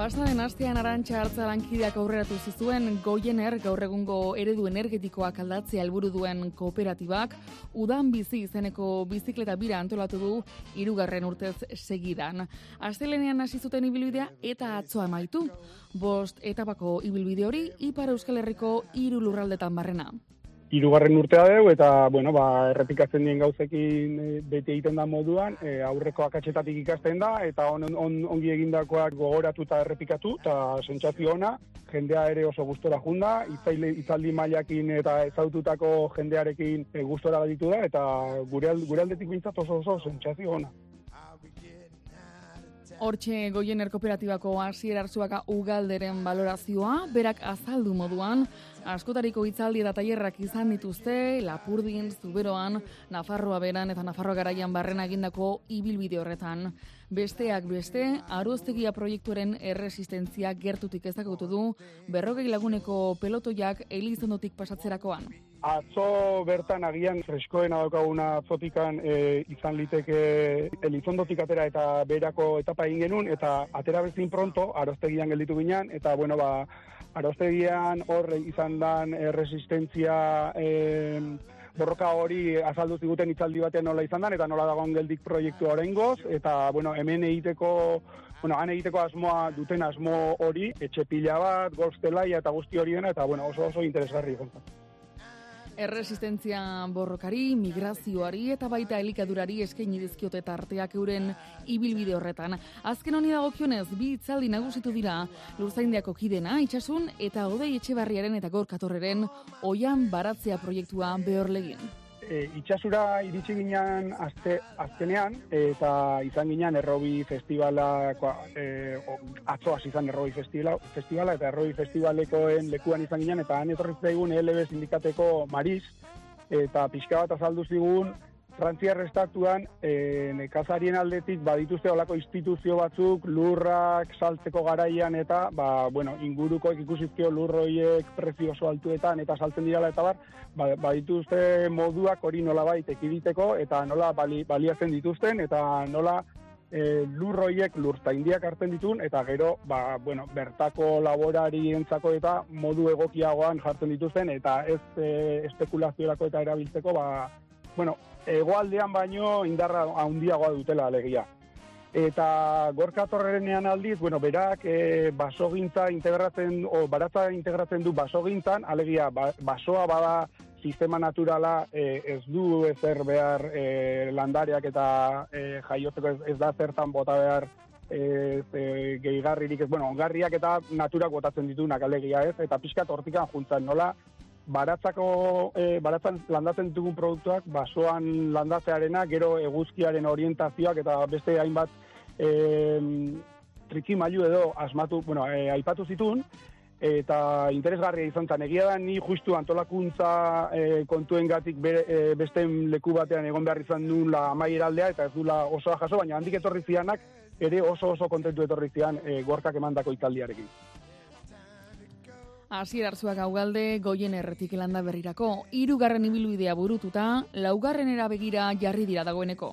Pasaren astean arantxa hartza lankideak aurreratu zizuen goiener gaur egungo eredu energetikoak aldatzea helburu duen kooperatibak udan bizi izeneko bizikleta bira antolatu du hirugarren urtez segidan. Astelenean hasi zuten ibilbidea eta atzoa amaitu. Bost etapako ibilbide hori Ipar Euskal Herriko hiru lurraldetan barrena irugarren urtea dugu, eta, bueno, ba, errepikatzen dien gauzekin e, bete egiten da moduan, e, aurreko akatsetatik ikasten da, eta on, on, ongi egindakoak gogoratu eta errepikatu, eta sentsazio ona, jendea ere oso gustora junda, itzaile, itzaldi mailakin eta ezaututako jendearekin e, gustora baditu da, eta gure, gure aldetik bintzat oso oso sentsazio ona. Hortxe goien erkooperatibako hasier arzuaka ugalderen valorazioa, berak azaldu moduan, askotariko itzaldi eta tailerrak izan dituzte, Lapurdin, Zuberoan, Nafarroa beran eta Nafarroa garaian barren egindako ibilbide horretan. Besteak beste, aroztegia proiektuaren erresistentzia gertutik ezagutu du, berrogei laguneko pelotoiak elizondotik pasatzerakoan. Atzo bertan agian freskoena daukaguna atzotikan e, izan liteke elizondotik atera eta berako etapa egin genuen, eta atera bezin pronto, aroztegian gelditu ginen, eta bueno, ba, aroztegian hor izan dan erresistentzia... E, borroka hori azaldu ziguten itzaldi batean nola izan dan, eta nola dagoen geldik proiektu horrengoz, eta, bueno, hemen egiteko, bueno, han egiteko asmoa duten asmo hori, etxe pila bat, golfstelaia eta guzti hori dena, eta, bueno, oso oso interesgarri gontzat erresistentzia borrokari, migrazioari eta baita elikadurari eskaini dizkiote tarteak euren ibilbide horretan. Azken honi dagokionez, bi itzaldi nagusitu dira lurzaindiako kidena, itxasun eta odei etxebarriaren eta gorkatorreren oian baratzea proiektua behorlegin e, itxasura iritsi ginen azte, azkenean, eta izan ginen errobi festivala, e, atzoaz izan errobi festivala, festivala, eta errobi festivalekoen lekuan izan ginen, eta han etorri zaigun LB sindikateko Mariz, eta pixka bat azaldu zigun, Frantziar estatuan e, nekazarien aldetik badituzte olako instituzio batzuk lurrak saltzeko garaian eta ba, bueno, inguruko ikusizkio lurroiek prezio oso altuetan eta saltzen dirala eta bar, ba, badituzte moduak hori nola bait ekiditeko eta nola bali, baliatzen dituzten eta nola e, lurroiek lurta indiak hartzen ditun eta gero ba, bueno, bertako laborari entzako eta modu egokiagoan jartzen dituzten eta ez e, espekulazioako eta erabiltzeko ba, bueno, egoaldean baino indarra handiagoa dutela alegia. Eta gorka torrenean aldiz, bueno, berak e, basogintza integratzen, o baratza integratzen du basogintzan, alegia, ba, basoa bada sistema naturala e, ez du ezer behar e, landareak eta e, jaiotzeko ez, ez da zertan bota behar e, e, gehigarririk ez, bueno, ongarriak eta naturak botatzen ditunak alegia ez, eta pixka tortikan juntzan nola, baratzako e, baratzan landatzen ditugun produktuak basoan landatzearena, gero eguzkiaren orientazioak eta beste hainbat e, triki mailu edo asmatu, bueno, e, aipatu zitun, eta interesgarria izan zen. Egia da, ni justu antolakuntza e, kontuen gatik e, beste leku batean egon behar izan nuen la amaieraldea, eta ez du la osoa jaso, baina handik etorri zianak, ere oso oso kontentu etorri zian e, gorkak emandako italdiarekin. Asier Arzuak gaugalde goien erretik elanda berrirako, irugarren ibilbidea burututa, laugarren erabegira jarri dira dagoeneko.